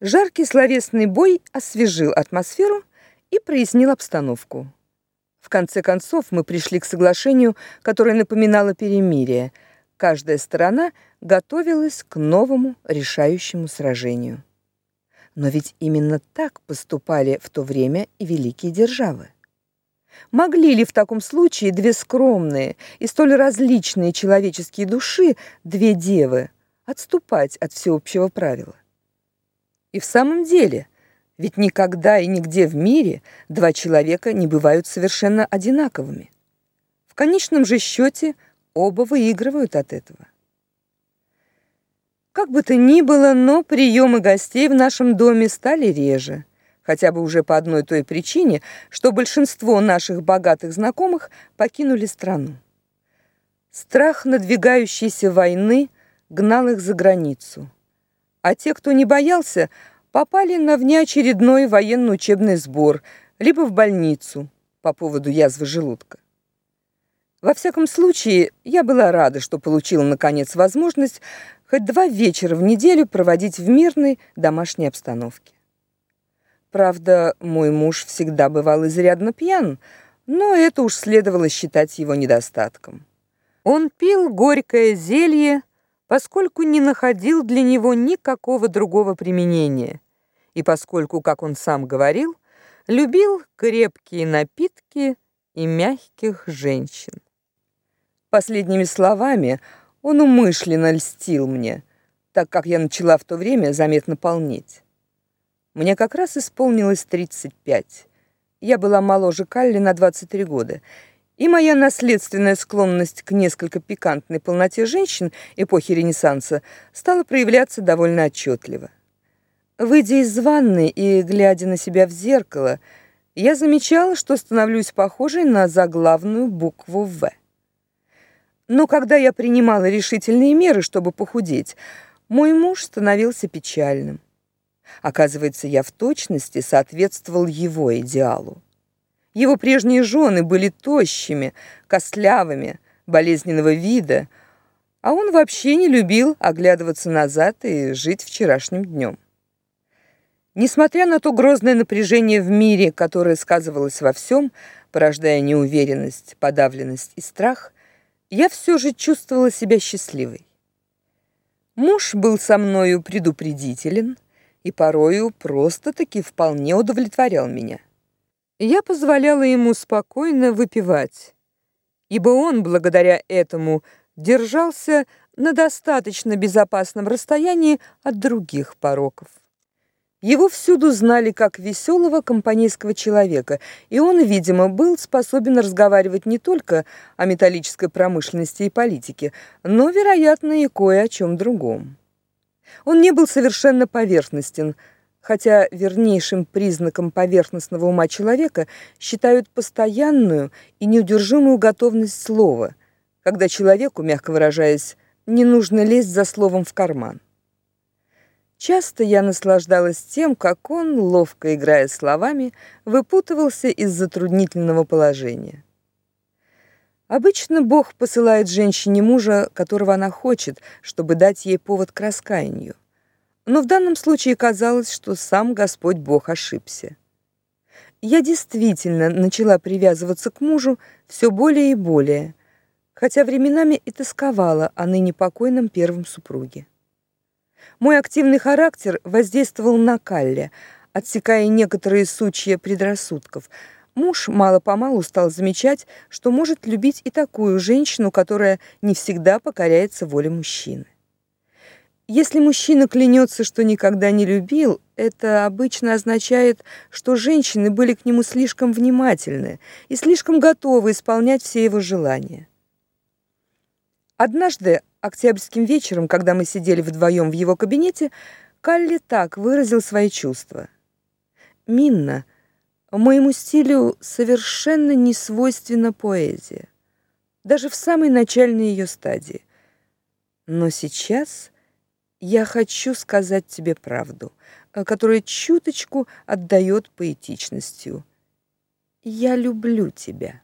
Жаркий словесный бой освежил атмосферу и прояснил обстановку. В конце концов мы пришли к соглашению, которое напоминало перемирие. Каждая сторона готовилась к новому решающему сражению. Но ведь именно так поступали в то время и великие державы. Могли ли в таком случае две скромные и столь различные человеческие души, две девы, отступать от всеобщего правила? И в самом деле, ведь никогда и нигде в мире два человека не бывают совершенно одинаковыми. В конечном же счете оба выигрывают от этого. Как бы то ни было, но приемы гостей в нашем доме стали реже, хотя бы уже по одной той причине, что большинство наших богатых знакомых покинули страну. Страх надвигающейся войны гнал их за границу а те, кто не боялся, попали на внеочередной военно-учебный сбор, либо в больницу по поводу язвы желудка. Во всяком случае, я была рада, что получила наконец возможность хоть два вечера в неделю проводить в мирной домашней обстановке. Правда, мой муж всегда бывал изрядно пьян, но это уж следовало считать его недостатком. Он пил горькое зелье, поскольку не находил для него никакого другого применения, и поскольку, как он сам говорил, любил крепкие напитки и мягких женщин. Последними словами он умышленно льстил мне, так как я начала в то время заметно полнеть. Мне как раз исполнилось 35. Я была моложе Калли на 23 года, и моя наследственная склонность к несколько пикантной полноте женщин эпохи Ренессанса стала проявляться довольно отчетливо. Выйдя из ванны и глядя на себя в зеркало, я замечала, что становлюсь похожей на заглавную букву В. Но когда я принимала решительные меры, чтобы похудеть, мой муж становился печальным. Оказывается, я в точности соответствовал его идеалу. Его прежние жены были тощими, костлявыми, болезненного вида, а он вообще не любил оглядываться назад и жить вчерашним днем. Несмотря на то грозное напряжение в мире, которое сказывалось во всем, порождая неуверенность, подавленность и страх, я все же чувствовала себя счастливой. Муж был со мною предупредителен и порою просто-таки вполне удовлетворял меня. Я позволяла ему спокойно выпивать, ибо он, благодаря этому, держался на достаточно безопасном расстоянии от других пороков. Его всюду знали как веселого компанейского человека, и он, видимо, был способен разговаривать не только о металлической промышленности и политике, но, вероятно, и кое о чем другом. Он не был совершенно поверхностен – хотя вернейшим признаком поверхностного ума человека считают постоянную и неудержимую готовность слова, когда человеку, мягко выражаясь, не нужно лезть за словом в карман. Часто я наслаждалась тем, как он, ловко играя словами, выпутывался из затруднительного положения. Обычно Бог посылает женщине мужа, которого она хочет, чтобы дать ей повод к раскаянию. Но в данном случае казалось, что сам Господь Бог ошибся. Я действительно начала привязываться к мужу все более и более, хотя временами и тосковала о ныне покойном первом супруге. Мой активный характер воздействовал на Калле, отсекая некоторые сучья предрассудков. Муж мало-помалу стал замечать, что может любить и такую женщину, которая не всегда покоряется воле мужчины. Если мужчина клянется, что никогда не любил, это обычно означает, что женщины были к нему слишком внимательны и слишком готовы исполнять все его желания. Однажды, октябрьским вечером, когда мы сидели вдвоем в его кабинете, Калли так выразил свои чувства. «Минна, моему стилю совершенно не свойственна поэзия, даже в самой начальной ее стадии. Но сейчас...» Я хочу сказать тебе правду, э, которая чуточку отдает поэтичностью. Я люблю тебя.